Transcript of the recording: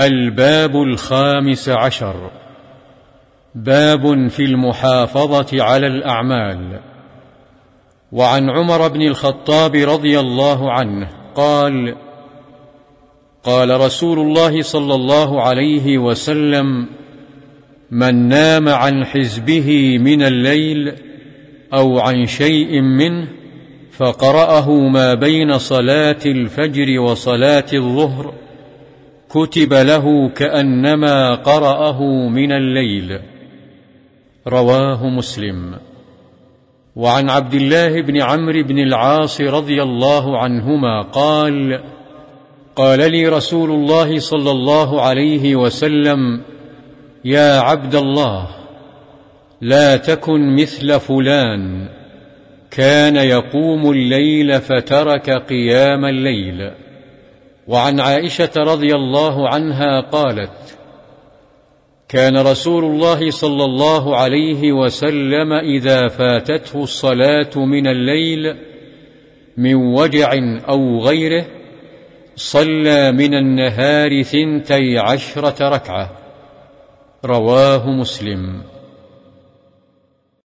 الباب الخامس عشر. باب في المحافظة على الأعمال. وعن عمر بن الخطاب رضي الله عنه قال قال رسول الله صلى الله عليه وسلم من نام عن حزبه من الليل أو عن شيء منه فقرأه ما بين صلاة الفجر وصلاة الظهر كتب له كأنما قرأه من الليل. رواه مسلم. وعن عبد الله بن عمرو بن العاص رضي الله عنهما قال قال لي رسول الله صلى الله عليه وسلم يا عبد الله لا تكن مثل فلان كان يقوم الليل فترك قيام الليل. وعن عائشة رضي الله عنها قالت كان رسول الله صلى الله عليه وسلم إذا فاتته الصلاة من الليل من وجع أو غيره صلى من النهار ثنتي عشرة ركعة. رواه مسلم.